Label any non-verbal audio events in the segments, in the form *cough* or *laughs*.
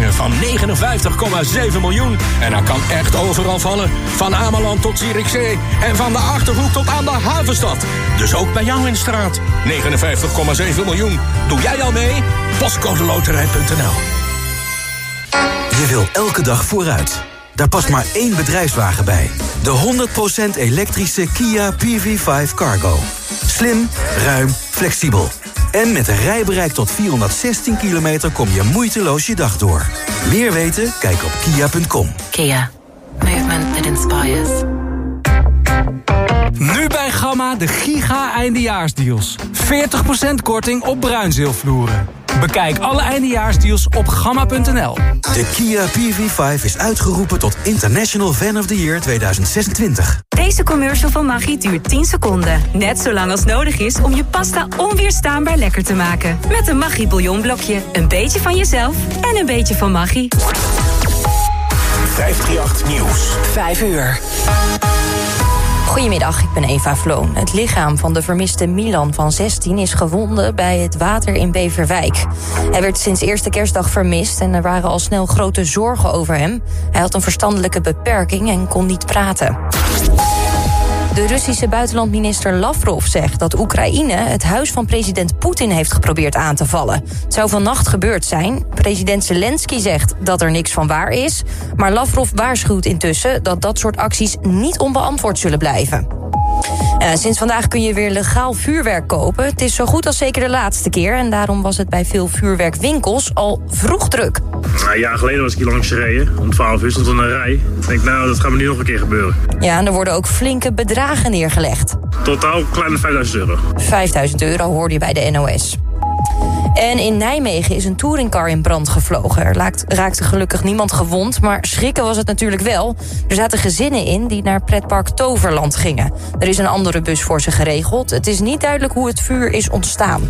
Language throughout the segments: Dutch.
van 59,7 miljoen. En dat kan echt overal vallen. Van Ameland tot Zierikzee. En van de Achterhoek tot aan de Havenstad. Dus ook bij jou in straat. 59,7 miljoen. Doe jij al mee? Postcodeloterij.nl Je wil elke dag vooruit. Daar past maar één bedrijfswagen bij. De 100% elektrische Kia PV5 Cargo. Slim, ruim, flexibel. En met een rijbereik tot 416 kilometer kom je moeiteloos je dag door. Meer weten? Kijk op kia.com. Kia. Movement that inspires. Nu bij Gamma de giga eindejaarsdeals. 40% korting op bruinzeelvloeren. Bekijk alle eindejaarsdeals op gamma.nl. De Kia PV5 is uitgeroepen tot International Fan of the Year 2026. Deze commercial van Maggi duurt 10 seconden. Net zo lang als nodig is om je pasta onweerstaanbaar lekker te maken. Met een Maggi bouillonblokje. Een beetje van jezelf en een beetje van Maggi. 538 Nieuws. 5 uur. Goedemiddag, ik ben Eva Vloon. Het lichaam van de vermiste Milan van 16 is gevonden bij het water in Beverwijk. Hij werd sinds eerste kerstdag vermist en er waren al snel grote zorgen over hem. Hij had een verstandelijke beperking en kon niet praten. De Russische buitenlandminister Lavrov zegt dat Oekraïne het huis van president Poetin heeft geprobeerd aan te vallen. Het zou vannacht gebeurd zijn. President Zelensky zegt dat er niks van waar is. Maar Lavrov waarschuwt intussen dat dat soort acties niet onbeantwoord zullen blijven. Uh, sinds vandaag kun je weer legaal vuurwerk kopen. Het is zo goed als zeker de laatste keer. En daarom was het bij veel vuurwerkwinkels al vroeg druk. Nou, een jaar geleden was ik hier langs gereden. Om 12 uur stond er een rij. Ik denk, nou, dat gaat me nu nog een keer gebeuren. Ja, en er worden ook flinke bedragen neergelegd. Totaal kleine 5000 euro. 5000 euro hoorde je bij de NOS. En in Nijmegen is een touringcar in brand gevlogen. Er raakte gelukkig niemand gewond, maar schrikken was het natuurlijk wel. Er zaten gezinnen in die naar pretpark Toverland gingen. Er is een andere bus voor ze geregeld. Het is niet duidelijk hoe het vuur is ontstaan.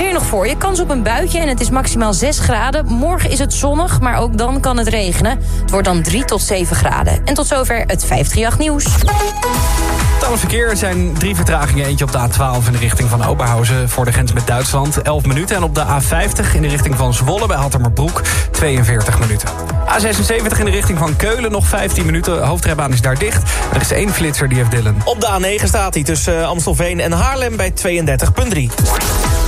Weer nog voor je. Kans op een buitje en het is maximaal 6 graden. Morgen is het zonnig, maar ook dan kan het regenen. Het wordt dan 3 tot 7 graden. En tot zover het 538 nieuws. Het verkeer zijn drie vertragingen. Eentje op de A12 in de richting van Oberhausen voor de grens met Duitsland. 11 minuten. En op de A50 in de richting van Zwolle bij Hattermerbroek 42 minuten. A76 in de richting van Keulen nog 15 minuten. Hoofdrijbaan is daar dicht. Er is één flitser die heeft Dillen. Op de A9 staat hij tussen Amstelveen en Haarlem bij 32,3.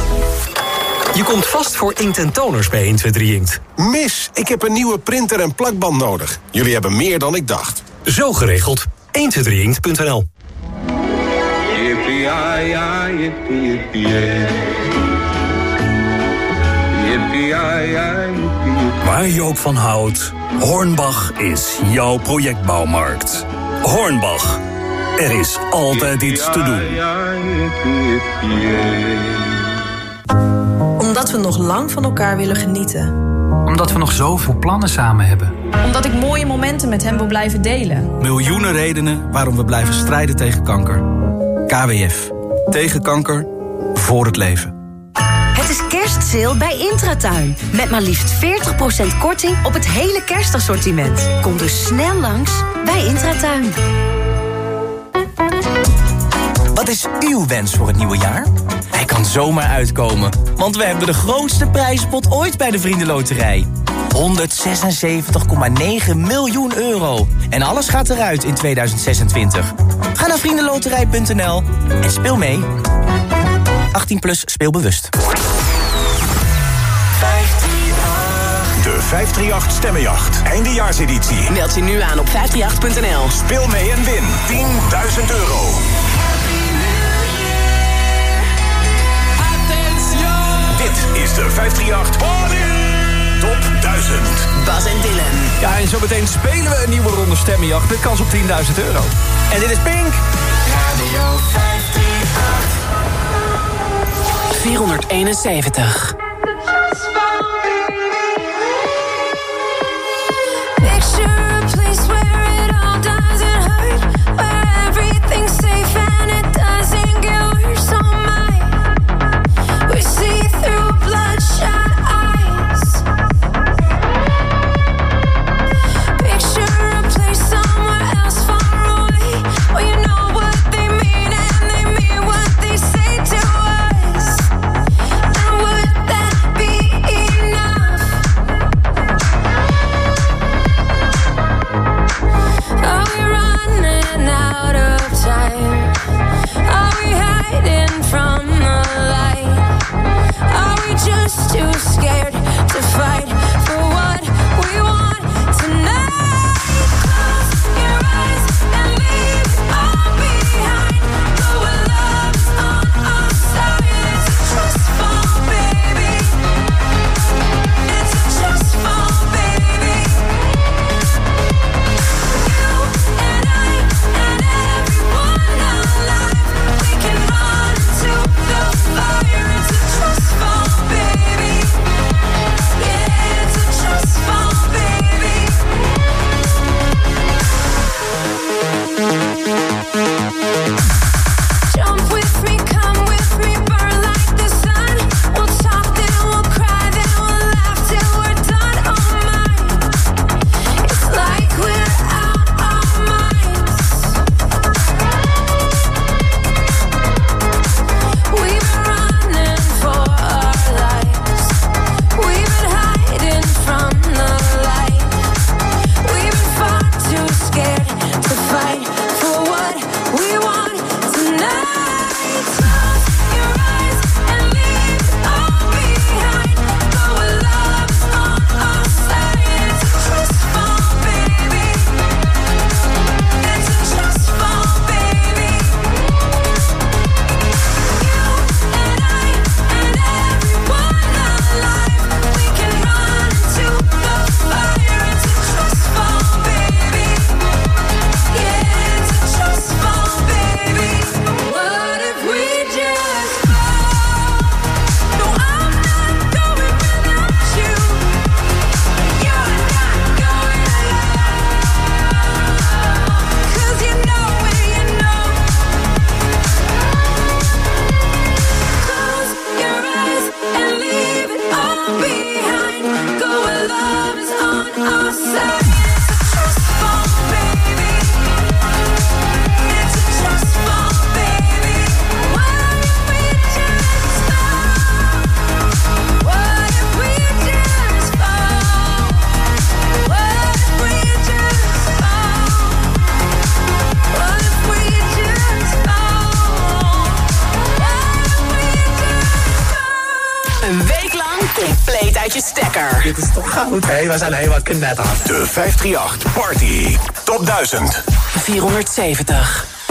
Je komt vast voor inkt en toners bij 123 Inkt. Mis, ik heb een nieuwe printer en plakband nodig. Jullie hebben meer dan ik dacht. Zo geregeld. 123inkt.nl Waar je ook van houdt, Hornbach is jouw projectbouwmarkt. Hornbach, er is altijd iets te doen. Omdat we nog lang van elkaar willen genieten. Omdat we nog zoveel plannen samen hebben. Omdat ik mooie momenten met hem wil blijven delen. Miljoenen redenen waarom we blijven strijden tegen kanker. KWF. Tegen kanker. Voor het leven. Het is kerstsale bij Intratuin. Met maar liefst 40% korting op het hele kerstassortiment. Kom dus snel langs bij Intratuin. Wat is uw wens voor het nieuwe jaar? Hij kan zomaar uitkomen, want we hebben de grootste prijzenpot ooit bij de Vriendenloterij. 176,9 miljoen euro. En alles gaat eruit in 2026. Ga naar vriendenloterij.nl en speel mee. 18 plus speelbewust. De 538 Stemmenjacht. Eindejaarseditie. Meld je nu aan op 538.nl. Speel mee en win 10.000 euro. De 538 Top 1000. Bas en Dylan. Ja, en zometeen spelen we een nieuwe ronde stemmenjacht met kans op 10.000 euro. En dit is Pink. Radio 538. 471. Uit je stekker. Dit is toch goud, hè? We zijn helemaal knetter. De 538 Party Top 1000. 470.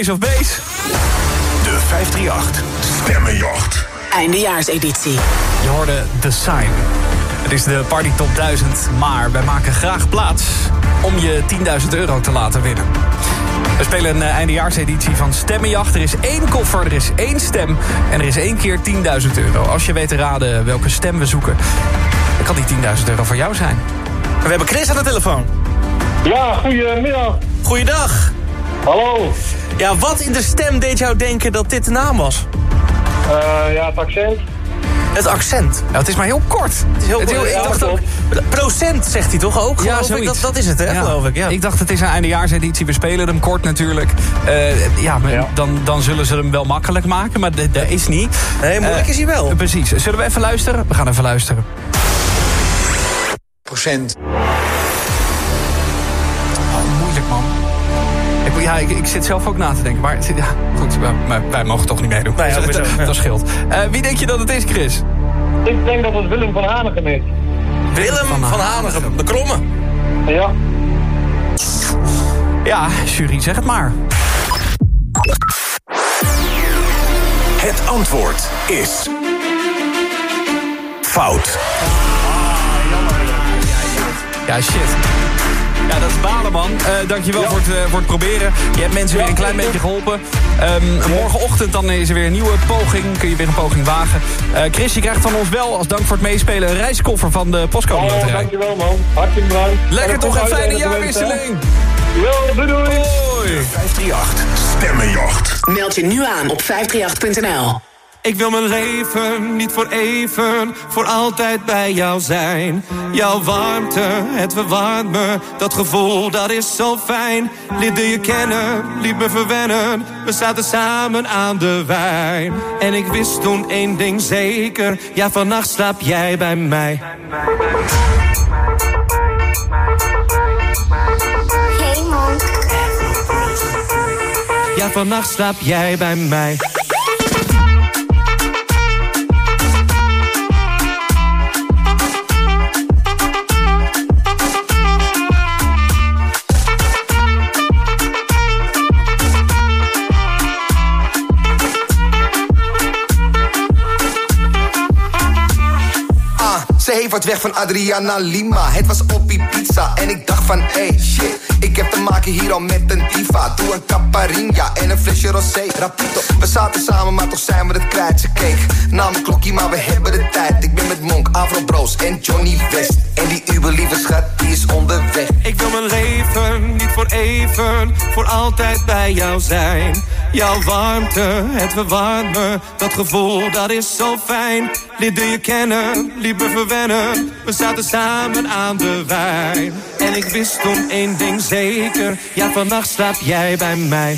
Ace of Base. De 538 Stemmenjacht. Eindejaarseditie. Je hoorde The Sign. Het is de Party Top 1000, maar wij maken graag plaats om je 10.000 euro te laten winnen. We spelen een eh, eindejaarseditie van Stemmenjacht. Er is één koffer, er is één stem en er is één keer 10.000 euro. Als je weet te raden welke stem we zoeken, dan kan die 10.000 euro voor jou zijn. We hebben Chris aan de telefoon. Ja, goedemiddag. Goeiedag. Hallo. Ja, wat in de stem deed jou denken dat dit de naam was? Eh, ja, het accent. Het accent. Ja, het is maar heel kort. Het is heel, Het is heel- ik dacht ook, procent zegt hij toch ook? Ja, geloof ik? Dat, dat is het, hè, Ja. geloof ik. Ja. Ik dacht, het is een eindejaarseditie. We spelen hem kort natuurlijk. Eh, ja, maar Dan, dan zullen ze hem wel makkelijk maken, maar dat dat is niet. Nee, moeilijk Eh, is hij wel. Precies. Zullen we even luisteren? We gaan even luisteren. Procent. Ja, ik, ik zit zelf ook na te denken. Maar ja, goed, wij, wij- wij mogen toch niet meedoen. Nee, *laughs* dat, ja. dat scheelt. Eh, wie denk je dat het is, Chris? Ik denk dat het Willem van Hanegem is. Willem van, Hanegem, de kromme. Ja. Ja, jury, zeg het maar. Het antwoord is... Fout. Ja, shit. Ja, dat is balen, man. Eh dankjewel voor, het, eh, voor het proberen. Je hebt mensen weer een klein beetje geholpen. Ehm, morgenochtend dan is er weer een nieuwe poging. Kun je weer een poging wagen. Eh, Chris, je krijgt van ons wel, als dank voor het meespelen... een reiskoffer van de Postcode Oh, Loterij. dankjewel man. Hartstikke bedankt. Lekker toch, een fijne jaarwisseling. Jo, doei doei. Hoi. 538 Stemmenjacht. Meld je nu aan op 538.nl. Ik wil mijn leven niet voor even, voor altijd bij jou zijn. Jouw warmte, het verwarmt me, dat gevoel dat is zo fijn. Leerde je kennen, liet me verwennen, we zaten samen aan de wijn. En ik wist toen één ding zeker, ja vannacht slaap jij bij mij. Hey Monk. Ja vannacht slaap jij bij mij. Weg van Adriana Lima. Het was oppie pizza en ik dacht van, hey shit. Ik heb te maken hier al met een diva. Doe een caparinha en een flesje rosé. Rapito, we zaten samen, maar toch zijn we het kwijt. Ze keek naar mijn klokje, maar we hebben de tijd. Ik ben met Monk, Avro Bros en Johnny West. En die uber lieve schat, die is onderweg. Ik wil mijn leven niet voor even, voor altijd bij jou zijn. Jouw warmte, het verwarmt me, dat gevoel dat is zo fijn. Leerde je kennen, liet me verwennen, we zaten samen aan de wijn. En ik wist toen één ding zeker, ja vannacht slaap jij bij mij.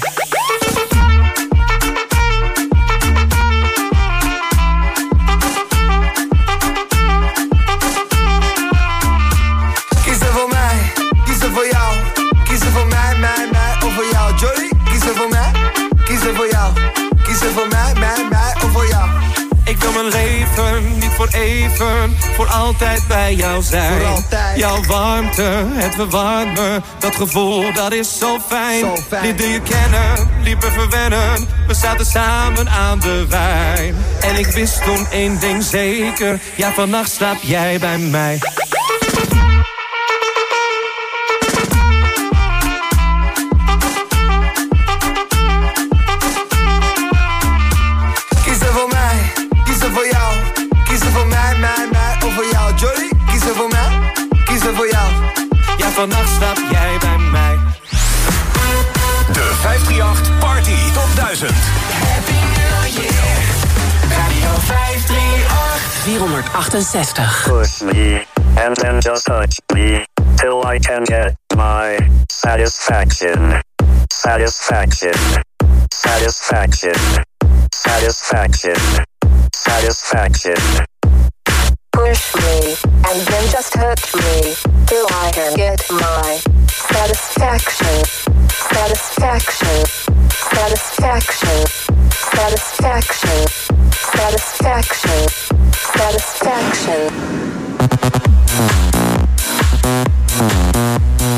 Voor even, voor altijd bij jou zijn. Voor altijd. Jouw warmte, het verwarmt me, dat gevoel dat is zo fijn. Zo fijn. Leerde je kennen, liet me verwennen, we zaten samen aan de wijn. En ik wist toen één ding zeker, ja vannacht slaap jij bij mij. 2000. Happy New Year. Radio 538. 468. Push me, and then just touch me, till I can get my satisfaction. Satisfaction. Satisfaction. Satisfaction. Satisfaction. Push me and then just hurt me, till I can get my satisfaction. Satisfaction. Satisfaction. Satisfaction. Satisfaction. Satisfaction. Push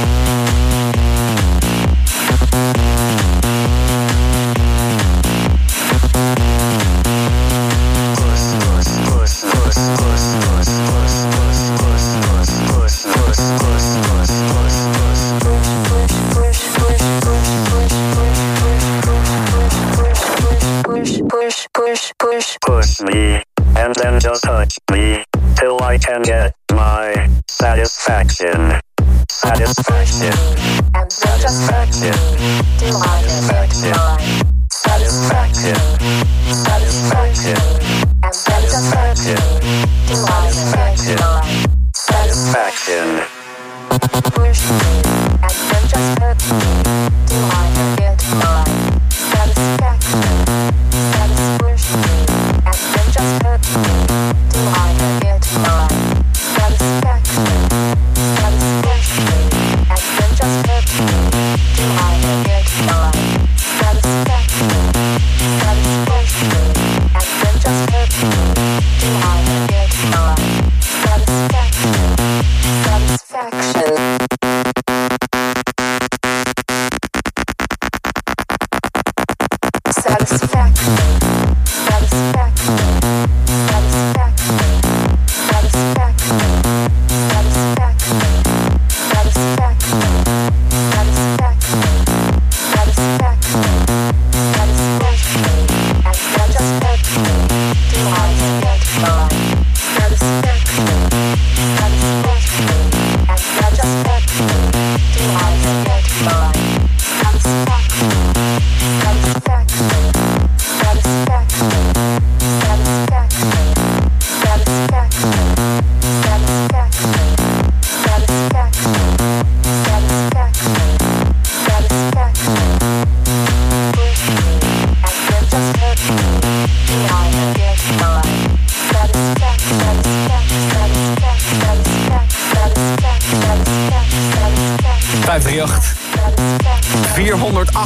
Till I can get my satisfaction. Satisfaction. And satisfaction. Satisfaction. Satisfaction. Satisfaction. And satisfaction. Satisfaction. Satisfaction. satisfaction.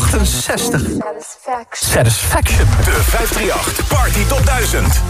468. Satisfaction. De 538 Party Top 1000.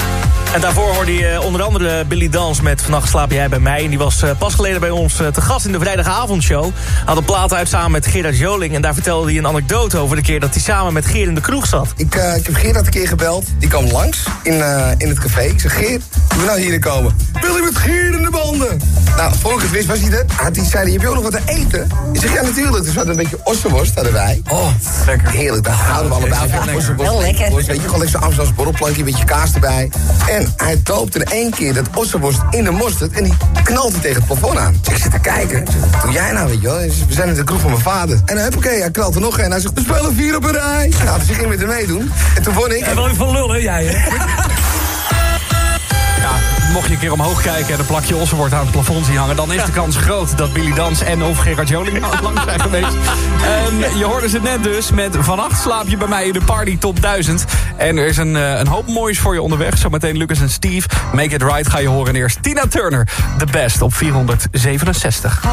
En daarvoor hoorde je onder andere Billy Dans met Vannacht slaap jij bij mij. En die was eh, pas geleden bij ons eh, te gast in de vrijdagavondshow. Had een plaat uit samen met Gerard Joling. En daar vertelde hij een anekdote over de keer dat hij samen met Geer in de kroeg zat. Ik, eh, ik heb Gerard een keer gebeld. Die kwam langs in, eh, in het café. Ik zeg, Geert, je moet nou hier komen. Wil je met Geer in de banden? Nou, voor ik het wist was hij er. Had hij zei, heb je ook nog wat te eten? Ik zeg, ja natuurlijk. Dus we hadden een beetje ossenworst hadden wij. Oh, lekker. Heerlijk, daar houden we allebei van. Ossenworst, Wel lekker. Weet je, gewoon lekker zo'n Amsterdamse borrelplankje, een beetje kaas erbij. En hij doopte in één keer dat ossenworst in de mosterd... en die knalt hij tegen het plafond aan. Dus ik zit te kijken. Ik zeg, Wat doe jij nou, weet je wel? Hij We zijn in de kroeg van mijn vader. En dan oké, hij knalt er nog een. Hij zegt, we spelen vier op een rij. Nou, dus ik ging met hem meedoen. En toen won ik. En wel van lullen, jij hè? *laughs* Mocht je een keer omhoog kijken en een plakje ossenworst aan het plafond zien hangen... dan is de *laughs* kans groot dat Billy Dans en of Gerard Joling nou lang zijn geweest. En je hoorde ze net dus met Vannacht slaap je bij mij in de Party Top 1000. En er is een, eh, een hoop moois voor je onderweg. Zometeen Lucas en Steve. Make It Right ga je horen. En eerst Tina Turner, The Best op 467.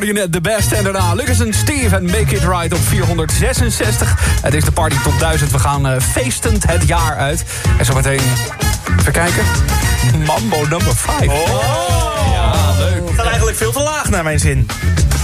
Hoorde je net de best. En daarna Lucas en Steve en Make It Right op 466. Het is de Party Top 1000. We gaan eh, feestend het jaar uit. En zometeen, even kijken. Mambo number 5. Ja, leuk. Gaat eigenlijk veel te laag naar mijn zin.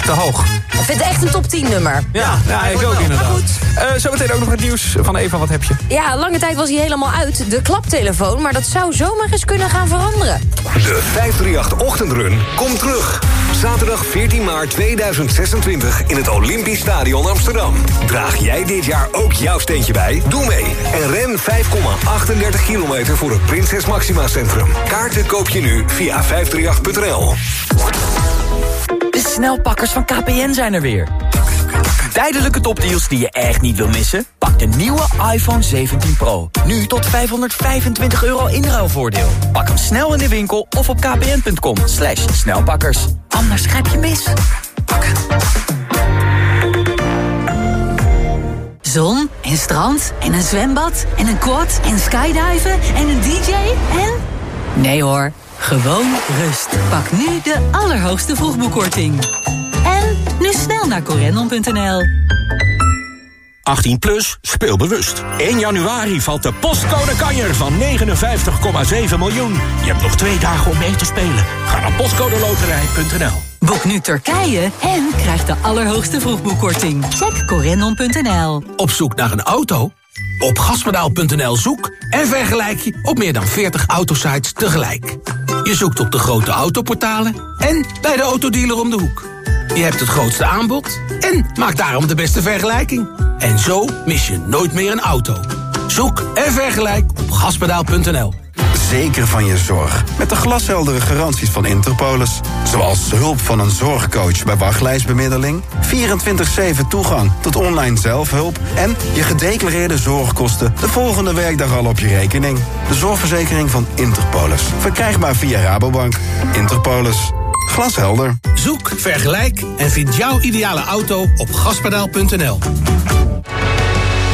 Te hoog. Ik vind het echt een top 10 nummer. Ja, ja ik ook inderdaad. Eh, zometeen ook nog het nieuws van Eva. Wat heb je? Ja, lange tijd was hij helemaal uit, de klaptelefoon. Maar dat zou zomaar eens kunnen gaan veranderen. De 538-ochtendrun komt terug. Zaterdag 14 maart 2026 in het Olympisch Stadion Amsterdam. Draag jij dit jaar ook jouw steentje bij? Doe mee en ren 5,38 kilometer voor het Prinses Maxima Centrum. Kaarten koop je nu via 538.nl. De snelpakkers van KPN zijn er weer. Tijdelijke topdeals die je echt niet wil missen? Pak de nieuwe iPhone 17 Pro. Nu tot 525 euro inruilvoordeel. Pak hem snel in de winkel of op kpn.com. Slash snelpakkers. Anders grijp je mis. Zon en strand en een zwembad en een quad en skydiven en een dj en... Nee hoor, gewoon rust. Pak nu de allerhoogste vroegboekkorting. Nu snel naar corendon.nl. 18 plus, speel bewust. 1 januari valt de postcode kanjer van 59,7 miljoen. Je hebt nog twee dagen om mee te spelen. Ga naar postcodeloterij.nl. Boek nu Turkije en krijg de allerhoogste vroegboekkorting. Check corendon.nl. Op zoek naar een auto? Op gaspedaal.nl zoek en vergelijk je op meer dan 40 autosites tegelijk. Je zoekt op de grote autoportalen en bij de autodealer om de hoek. Je hebt het grootste aanbod en maak daarom de beste vergelijking. En zo mis je nooit meer een auto. Zoek en vergelijk op gaspedaal.nl. Zeker van je zorg. Met de glasheldere garanties van Interpolis. Zoals hulp van een zorgcoach bij wachtlijstbemiddeling... 24-7 toegang tot online zelfhulp... en je gedeclareerde zorgkosten de volgende werkdag al op je rekening. De zorgverzekering van Interpolis. Verkrijgbaar via Rabobank. Interpolis. Glashelder. Zoek, vergelijk en vind jouw ideale auto op gaspedaal.nl.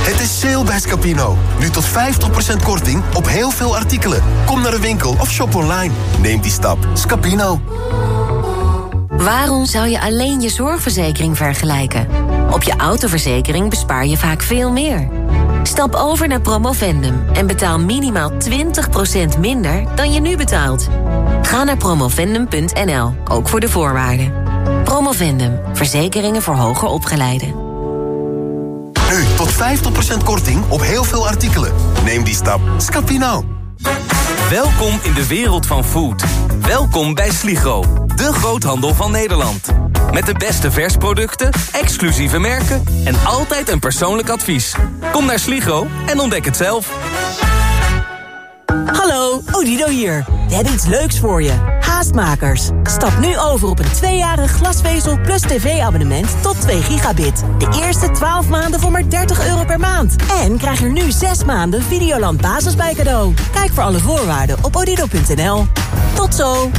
Het is sale bij Scapino. Nu tot 50% korting op heel veel artikelen. Kom naar de winkel of shop online. Neem die stap. Scapino. Waarom zou je alleen je zorgverzekering vergelijken? Op je autoverzekering bespaar je vaak veel meer. Stap over naar Promovendum en betaal minimaal 20% minder dan je nu betaalt. Ga naar promovendum.nl, ook voor de voorwaarden. Promovendum, verzekeringen voor hoger opgeleiden. Nu tot 50% korting op heel veel artikelen. Neem die stap. Scapino. Welkom in de wereld van food. Welkom bij Sligo, de groothandel van Nederland. Met de beste versproducten, exclusieve merken en altijd een persoonlijk advies. Kom naar Sligo en ontdek het zelf. Hallo, Odido hier. We hebben iets leuks voor je. Haastmakers. Stap nu over op een tweejarig glasvezel plus tv-abonnement tot 2 gigabit. De eerste 12 maanden voor maar 30 euro per maand. En krijg er nu 6 maanden Videoland Basis bij cadeau. Kijk voor alle voorwaarden op odido.nl. Tot zo.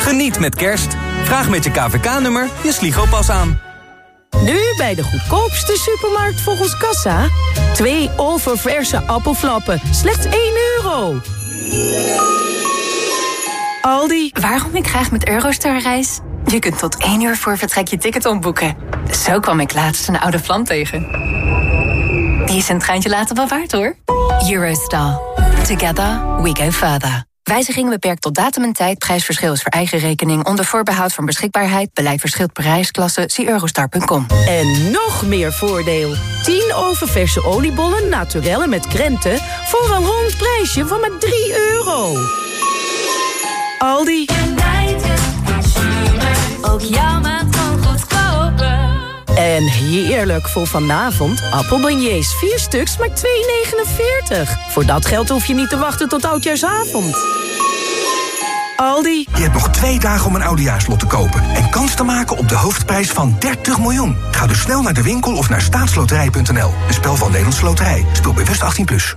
Geniet met kerst. Vraag met je KVK-nummer je Sligo-pas aan. Nu bij de goedkoopste supermarkt volgens Kassa. Twee oververse appelflappen, slechts 1 euro. Aldi. Waarom ik graag met Eurostar reis? Je kunt tot één uur voor vertrek je ticket omboeken. Zo kwam ik laatst een oude vlam tegen. Die is een treintje later wel waard hoor. Eurostar. Together we go further. Wijzigingen beperkt tot datum en tijd. Prijsverschil is voor eigen rekening. Onder voorbehoud van beschikbaarheid. Beleid verschilt per. Zie eurostar.com. En nog meer voordeel. 10 oververse oliebollen naturellen met krenten... voor een rond prijsje van maar 3 euro. Aldi. Ook jouw maand kan goedkoper. En heerlijk voor vanavond. Appelbeignets, 4 stuks, maar 2,49. Voor dat geld hoef je niet te wachten tot oudjaarsavond. Aldi. Je hebt nog twee dagen om een oudejaarslot te kopen... en kans te maken op de hoofdprijs van 30 miljoen. Ga dus snel naar de winkel of naar staatsloterij.nl. Een spel van Nederlandse Loterij. Speel bewust 18+. Plus.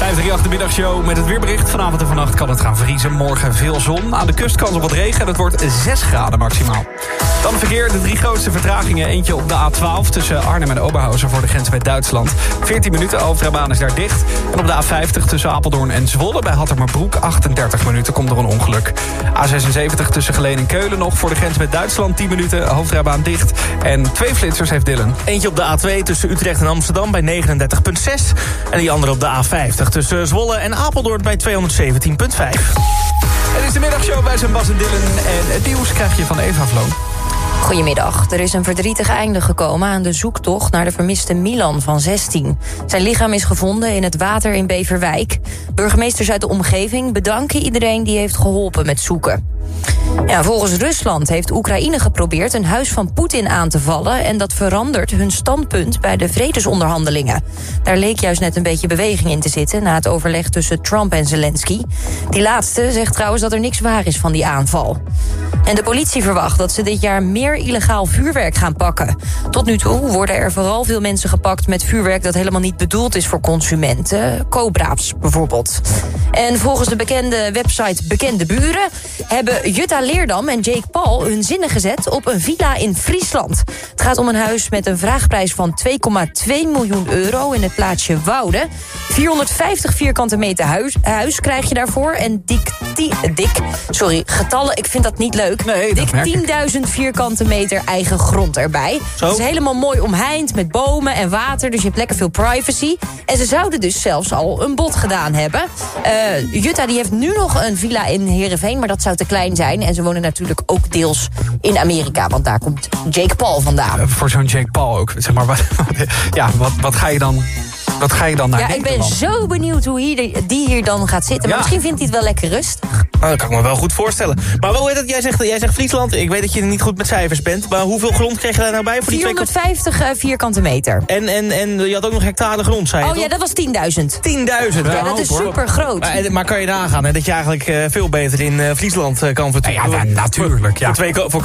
538 de middagshow met het weerbericht. Vanavond en vannacht kan het gaan vriezen. Morgen veel zon. Aan de kust kans op wat regen. en Het wordt 6 graden maximaal. Dan verkeer. De drie grootste vertragingen. Eentje op de A12 tussen Arnhem en Oberhausen voor de grens met Duitsland. 14 minuten. Hoofdrijbaan is daar dicht. En op de A50 tussen Apeldoorn en Zwolle bij Hattermerbroek. 38 minuten komt er een ongeluk. A76 tussen Geleen en Keulen nog voor de grens met Duitsland. 10 minuten. Hoofdrijbaan dicht. En twee flitsers heeft Dylan. Eentje op de A2 tussen Utrecht en Amsterdam bij 39,6. En die andere op de A50 tussen Zwolle en Apeldoorn bij 217,5. Het is de middagshow bij zijn Bas en Dylan. En het nieuws krijg je van Eva Vloon. Goedemiddag. Er is een verdrietig einde gekomen aan de zoektocht naar de vermiste Milan van 16. Zijn lichaam is gevonden in het water in Beverwijk. Burgemeesters uit de omgeving bedanken iedereen die heeft geholpen met zoeken. Ja, volgens Rusland heeft Oekraïne geprobeerd een huis van Poetin aan te vallen... en dat verandert hun standpunt bij de vredesonderhandelingen. Daar leek juist net een beetje beweging in te zitten... na het overleg tussen Trump en Zelensky. Die laatste zegt trouwens dat er niks waar is van die aanval. En de politie verwacht dat ze dit jaar meer illegaal vuurwerk gaan pakken. Tot nu toe worden er vooral veel mensen gepakt met vuurwerk... dat helemaal niet bedoeld is voor consumenten. Cobra's bijvoorbeeld. En volgens de bekende website Bekende Buren... hebben Jutta Leerdam en Jake Paul hun zinnen gezet op een villa in Friesland. Het gaat om een huis met een vraagprijs van 2,2 miljoen euro in het plaatsje Woude. 450 vierkante meter huis, huis krijg je daarvoor. En dik, dik, sorry, getallen, ik vind dat niet leuk. dik merk ik. 10.000 vierkante meter eigen grond erbij. Zo. Het is helemaal mooi omheind met bomen en water, dus je hebt lekker veel privacy. En ze zouden dus zelfs al een bod gedaan hebben. Eh, Jutta die heeft nu nog een villa in Heerenveen, maar dat zou te klein zijn. En ze wonen natuurlijk ook deels in Amerika, want daar komt Jake Paul vandaan. Eh, Voor zo'n Jake Paul ook. Zeg maar, wat, *laughs* ja, wat, wat ga je dan Wat ga je dan naar Ja, ik ben zo benieuwd hoe hier, die hier dan gaat zitten. Maar Ja. misschien vindt hij het wel lekker rustig. Nou, dat kan ik me wel goed voorstellen. Maar wel, hoe heet het? Jij, zegt, jij zegt Friesland. Ik weet dat je niet goed met cijfers bent. Maar hoeveel grond kreeg je daar nou bij? Voor die twee 450 eh, vierkante meter. En, en, en je had ook nog hectare grond, zei je Oh toch? ja, dat was 10.000. 10.000. Ja, dat is super groot. Maar, en- maar kan je nagaan hè, dat je eigenlijk eh, veel beter in eh, Friesland eh, kan vertoeven? Ja, ja, natuurlijk, ja. Voor, twee ko- voor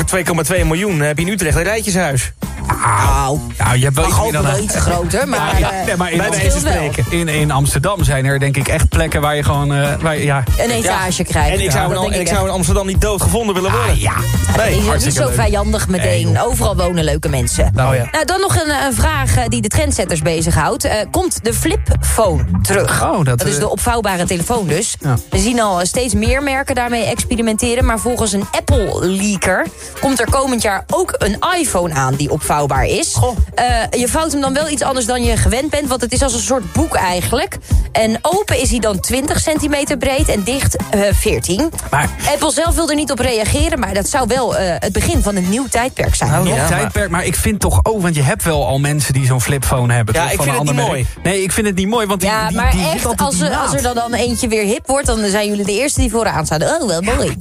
2,2 miljoen heb je in Utrecht een rijtjeshuis. Nou, Nou, je hebt wel iets meer dan... wel iets groter, maar... Ja, eh, nee, maar in, wel. in, in Amsterdam zijn er denk ik echt plekken waar je gewoon... eh, waar, je- ja, Een etage krijgt. En ik zou, en ik zou in Amsterdam niet doodgevonden willen worden. ja. Nee, niet, niet zo leuk. vijandig meteen. Overal wonen leuke mensen. Nou ja. Nou, dan nog een, een vraag eh, die de trendsetters bezighoudt. Eh, komt de flipphone terug? Oh, dat, is de opvouwbare telefoon dus. Ja. We zien al steeds meer merken daarmee experimenteren. Maar volgens een Apple-leaker komt er komend jaar ook een iPhone aan die opvouwbaar is. Eh, je vouwt hem dan wel iets anders dan je gewend bent. Want het is als een soort boek eigenlijk. En open is hij dan 20 centimeter breed en dicht eh 14. Maar- Apple zelf wil er niet op reageren. Maar dat zou wel eh, het begin van een nieuw tijdperk zijn. nog ja, maar- tijdperk, maar... ik vind toch ook, want je hebt wel al mensen die zo'n flipphone hebben. Ja, toch, ik van vind een het ander niet merk. Nee, ik vind het niet mooi, want die, Ja, die, maar die zit echt, als, die er- als er naad. dan eentje weer hip wordt... dan zijn jullie de eerste die vooraan staan. Oh, wel mooi.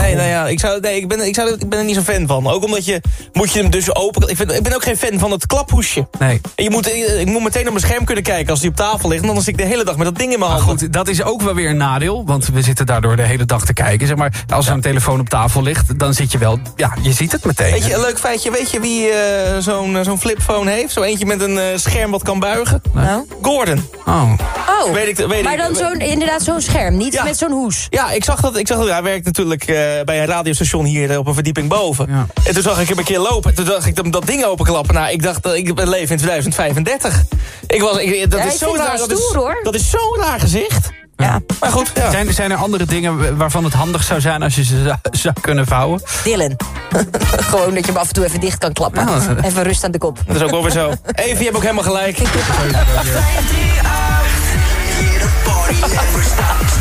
Nee, nou ja, ik, zou, nee, ik, ben, ik, zou, ik ben er niet zo'n fan van. Ook omdat je, moet je hem dus open... Ik, vind, ik ben ook geen fan van het klaphoesje. Nee. En je moet, ik moet meteen op mijn scherm kunnen kijken als die op tafel ligt. En dan zit ik de hele dag met dat ding in mijn hand. goed, dat is ook wel weer een nadeel. Want we zitten daardoor de hele dag te kijken. Zeg maar, als er een telefoon op tafel ligt, dan zit je wel... Ja, je ziet het meteen. Weet je, een leuk feitje. Weet je wie eh, zo'n eh, zo'n flipphone heeft? Zo eentje met een eh, scherm wat kan buigen? Nou? Gordon. Oh. Oh, Weet ik- weet maar ik- dan zo'n, inderdaad zo'n scherm, niet Ja. met zo'n hoes. Ja, ik zag dat. Ik zag dat hij werkt natuurlijk eh, bij een radiostation hier eh, op een verdieping boven. Ja. En toen zag ik hem een keer lopen. Toen dacht ik dat, dat ding openklappen. Nou, ik dacht dat ik ben leven in 2035. Ik was, ik, dat Ja, is ik zo raar. Dat is, hoor. dat is zo'n raar gezicht. Ja. Maar goed, ja. Zijn, zijn er andere dingen waarvan het handig zou zijn als je ze zou, zou kunnen vouwen? Dylan. *laughs* Gewoon dat je hem af en toe even dicht kan klappen. Ja, dat- Even rust aan de kop. Dat is ook wel weer zo. *laughs* Even, je hebt ook helemaal gelijk.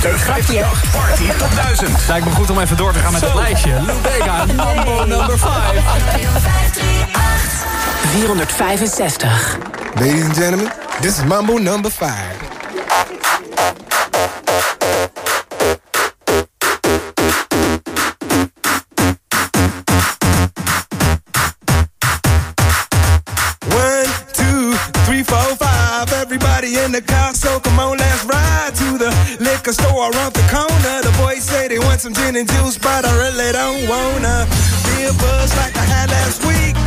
De 538 Party tot 1000. Lijkt me goed om even door te gaan met het lijstje. Lou Bega, number 5. 465. Ladies and gentlemen, this is Mambo number five. One, two, three, four, five. Everybody in the car, so come on, let's ride to the liquor store around the corner. The boys say they want some gin and juice, but I really don't wanna be a buzz like I had last week.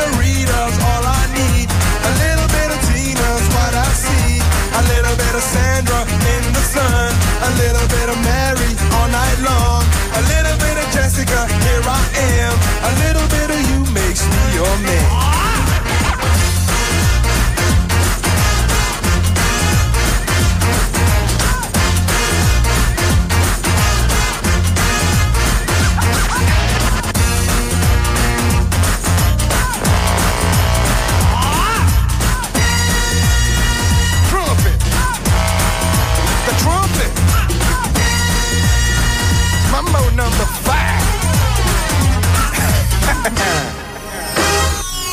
your man. Trumpet. The trumpet. Mambo number five. *laughs*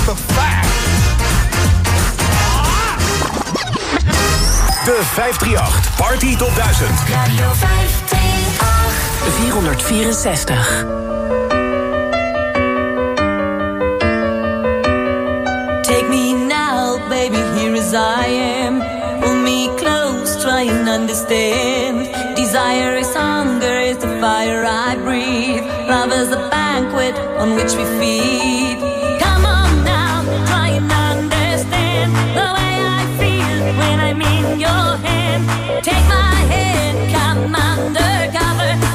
Five. De 538 Party Top 1000. Radio 538. 464. Take me now, baby, here as I am. Pull me close, try and understand. Desire is hunger, is the fire I breathe. Love is a banquet on which we feed. Undercover.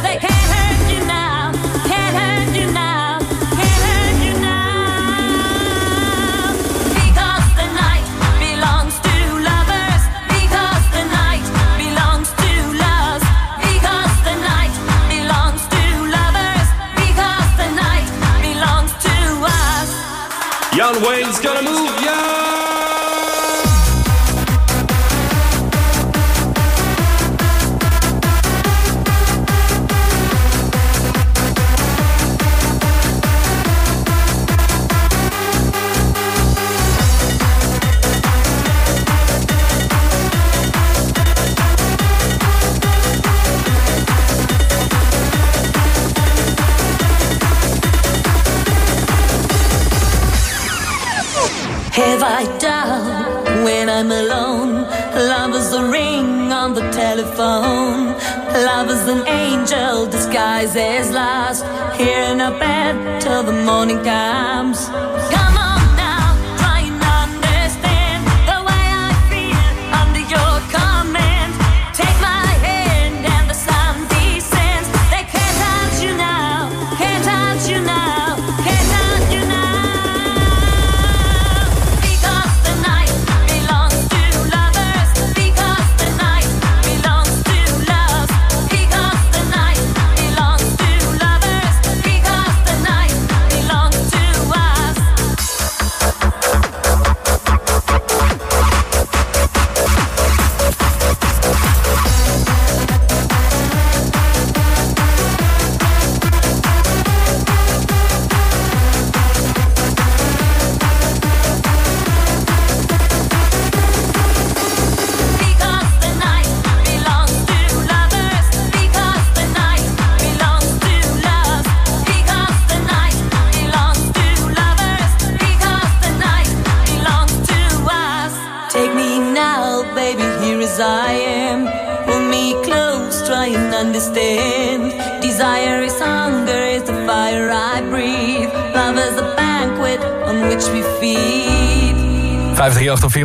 Disguised as lust. Here in a bed till the morning comes.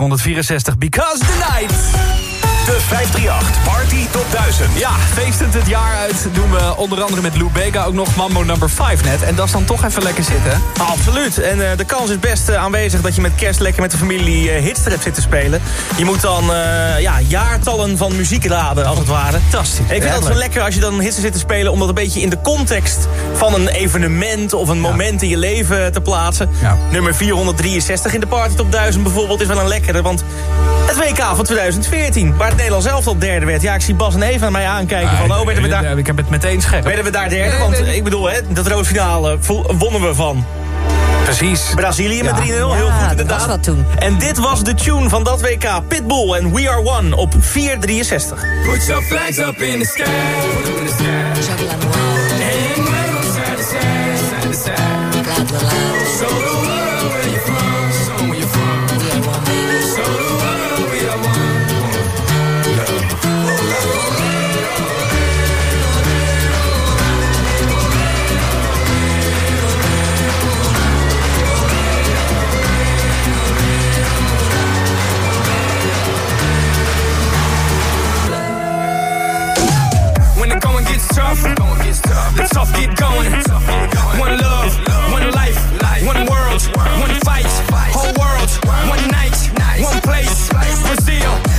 464, Because the Night. De 538 Party Top 1000. Ja, feestend het jaar uit doen we onder andere met Lou Bega ook nog Mambo number 5 net. En dat is dan toch even lekker zitten. Absoluut. En eh, de kans is best eh, aanwezig dat je met kerst lekker met de familie uh, hits hebt zitten spelen. Je moet dan eh, ja, jaartallen van muziek raden, als het ware. Fantastisch. En ik vind het zo lekker als je dan hits zit te spelen... om dat een beetje in de context van een evenement... of een moment in je leven te plaatsen. Nummer 463 in de Party Top 1000 bijvoorbeeld is wel een lekkere. Want het WK van 2014, waar het Nederlands zelf al derde werd. Ja, ik zie Bas en Eva aan mij aankijken van... oh, werden we daar... Ik heb het meteen scherp. Werden we daar derde? Want ik bedoel, hè, dat roodfinale wonnen we van... Precies. Brazilië met 3-0, Ja. heel goed dat inderdaad. was wat toen. En dit was de tune van dat WK. Pitbull en We Are One op 463. Put your flags up in the sky. In the sky. And wave 'em side to side, side to side. tough get going. One love, one life, one world, one fight, whole world, one night, one place, Brazil.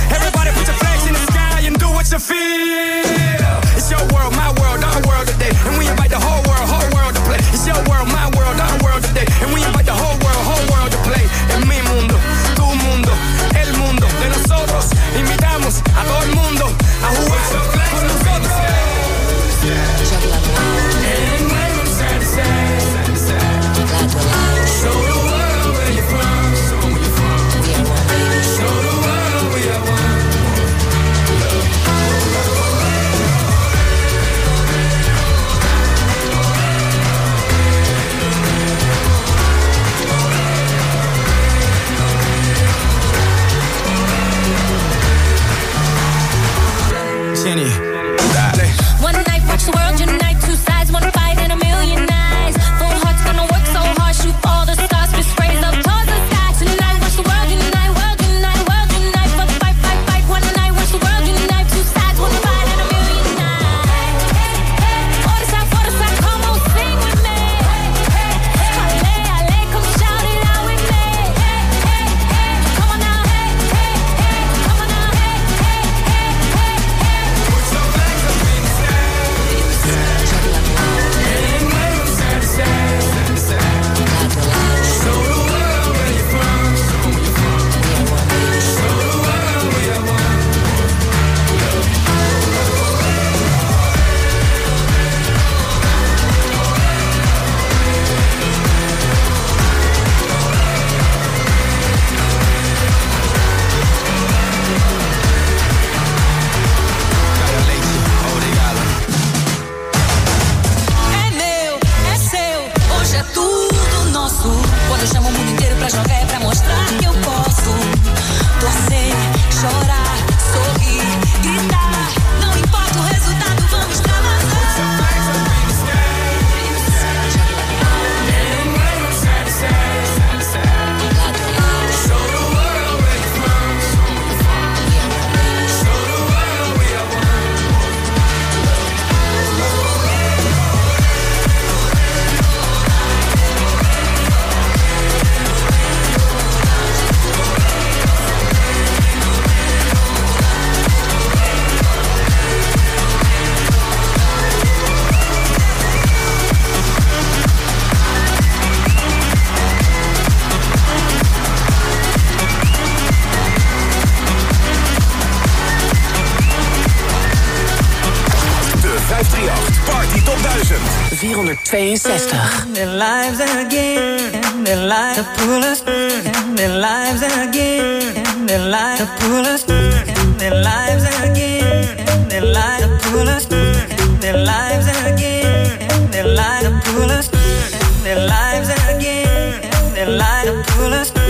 60. Their lives again, their lives to pull us, their lives again, their lives to pull us, their lives again, their lives to pull us, their lives again, their lives to pull us, their lives again, their lives to pull us.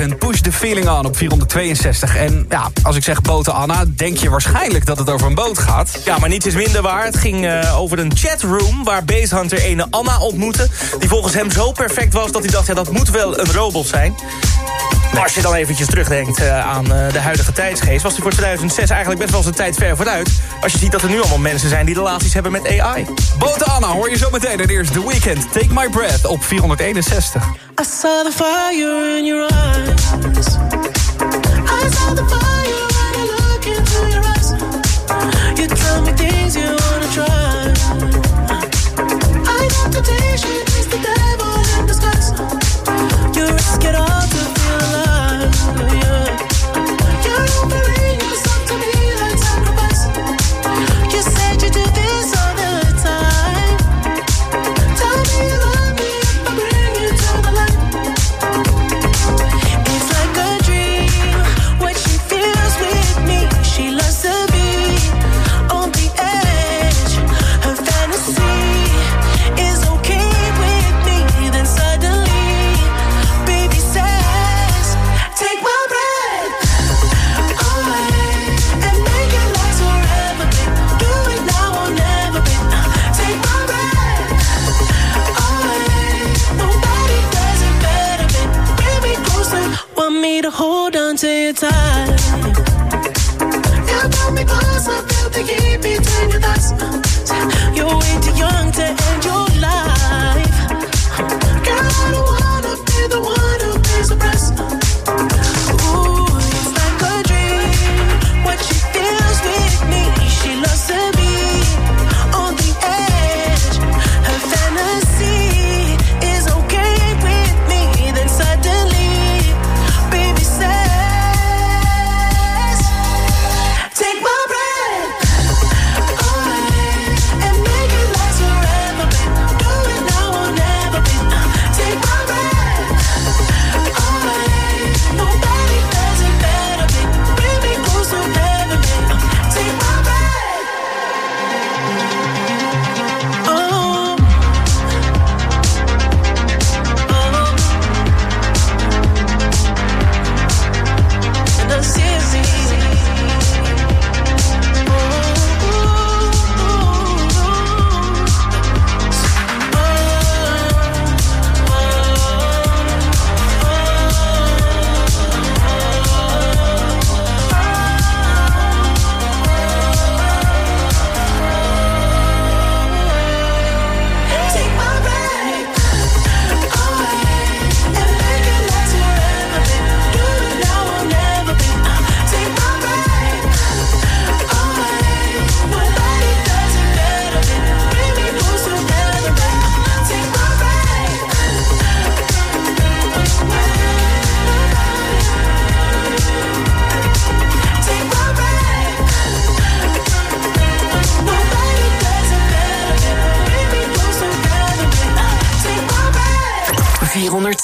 en Push the Feeling On op 462. En ja, als ik zeg boten Anna, denk je waarschijnlijk dat het over een boot gaat. Ja, maar niets is minder waar. Het ging eh, over een chatroom waar Basehunter ene Anna ontmoette... die volgens hem zo perfect was dat hij dacht, ja, dat moet wel een robot zijn. Als je dan eventjes terugdenkt eh, aan eh, de huidige tijdsgeest... was die voor 2006 eigenlijk best wel eens een tijd ver vooruit. Als je ziet dat er nu allemaal mensen zijn die relaties hebben met AI. Bote Anna hoor je zo meteen. En eerst The Weekend. Take My Breath op 461. I saw the fire in your eyes. I saw the fire when look into your eyes. You tell me things you wanna try.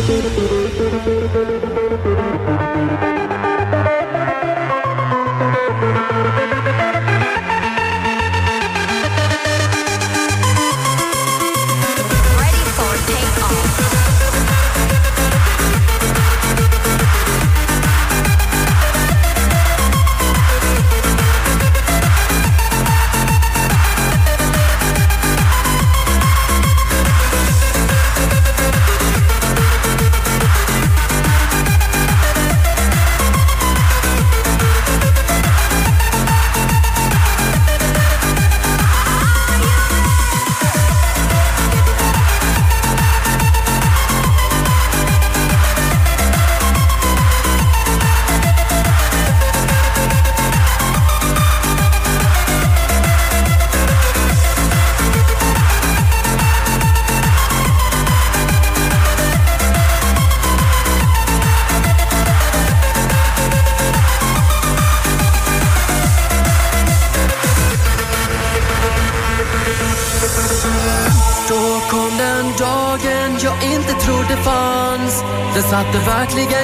Música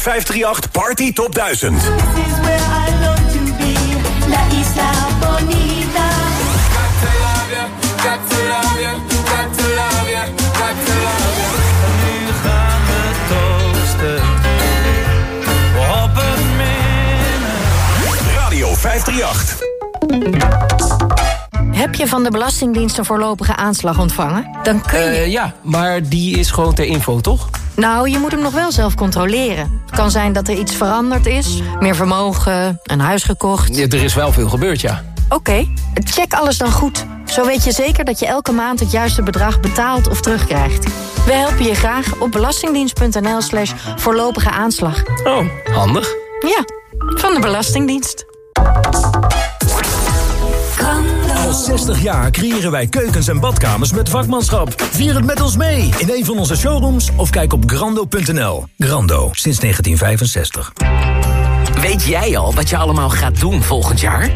538 Party Top 1000. Radio 538. Heb je van de Belastingdienst een voorlopige aanslag ontvangen? Dan kun je... Eh, ja, maar die is gewoon ter info, toch? Nou, je moet hem nog wel zelf controleren. Het kan zijn dat er iets veranderd is. Meer vermogen, een huis gekocht. Ja, er is wel veel gebeurd, ja. Oké, check alles dan goed. Zo weet je zeker dat je elke maand het juiste bedrag betaalt of terugkrijgt. We helpen je graag op belastingdienst.nl slash voorlopige aanslag. Oh, handig. Ja, van de Belastingdienst. Al 60 jaar creëren wij keukens en badkamers met vakmanschap. Vier het met ons mee in een van onze showrooms of kijk op grando.nl. Grando, sinds 1965. Weet jij al wat je allemaal gaat doen volgend jaar?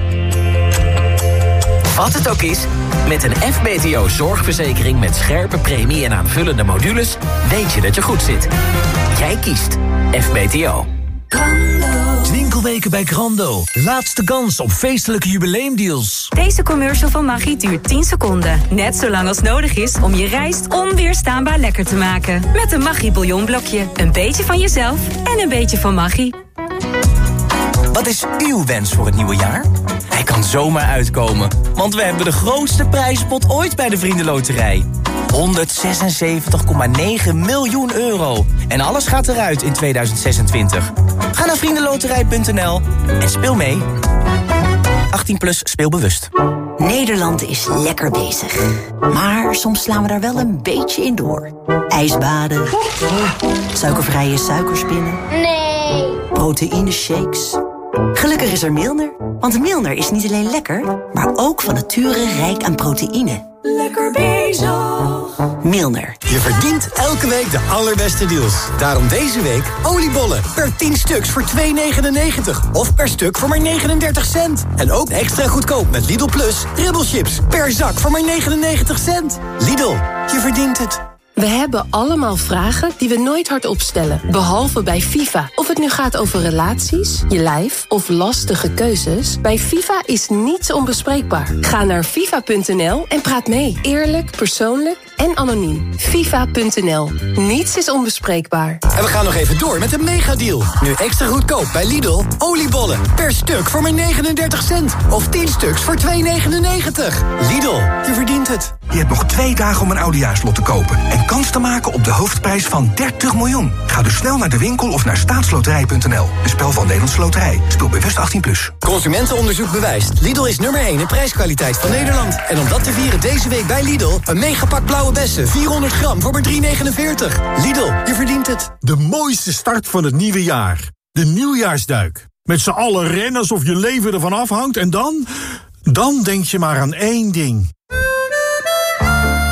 Wat het ook is, met een FBTO zorgverzekering met scherpe premie en aanvullende modules... weet je dat je goed zit. Jij kiest FBTO. Winkelweken bij Grando. Laatste kans op feestelijke jubileumdeals. Deze commercial van Maggi duurt 10 seconden. Net zo lang als nodig is om je rijst onweerstaanbaar lekker te maken. Met een Maggi bouillonblokje. Een beetje van jezelf en een beetje van Maggi. Wat is uw wens voor het nieuwe jaar? Hij kan zomaar uitkomen, want we hebben de grootste prijzenpot ooit bij de Vriendenloterij. 176,9 miljoen euro. En alles gaat eruit in 2026. Vriendenloterij.nl en speel mee. 18 plus speelbewust. Nederland is lekker bezig. Maar soms slaan we daar wel een beetje in door. Ijsbaden. Suikervrije suikerspinnen. Nee. Proteïne shakes. Gelukkig is er Milner. Want Milner is niet alleen lekker, maar ook van nature rijk aan proteïne. Lekker bezig. Milner. Je verdient elke week de allerbeste deals. Daarom deze week oliebollen per 10 stuks voor 2,99. Of per stuk voor maar 39 cent. En ook extra goedkoop met Lidl Plus chips per zak voor maar 99 cent. Lidl, je verdient het. We hebben allemaal vragen die we nooit hardop stellen. Behalve bij FIFA. Of het nu gaat over relaties, je lijf of lastige keuzes. Bij FIFA is niets onbespreekbaar. Ga naar FIFA.nl en praat mee. Eerlijk, persoonlijk en anoniem. FIFA.nl. Niets is onbespreekbaar. En we gaan nog even door met de megadeal. Nu extra goedkoop bij Lidl. Oliebollen per stuk voor maar 39 cent. Of 10 stuks voor 2,99. Lidl, je verdient het. Je hebt nog twee dagen om een oudejaarslot te kopen... en kans te maken op de hoofdprijs van 30 miljoen. Ga dus snel naar de winkel of naar staatsloterij.nl. Een spel van Nederlandse Loterij. Speel bewust 18+. Plus. Consumentenonderzoek bewijst. Lidl is nummer 1 in prijskwaliteit van Nederland. En om dat te vieren deze week bij Lidl... een megapak bessen, 400 gram voor maar 3,49. Lidl, je verdient het. De mooiste start van het nieuwe jaar. De nieuwjaarsduik. Met z'n allen rennen alsof je leven ervan afhangt en dan... Dan denk je maar aan één ding.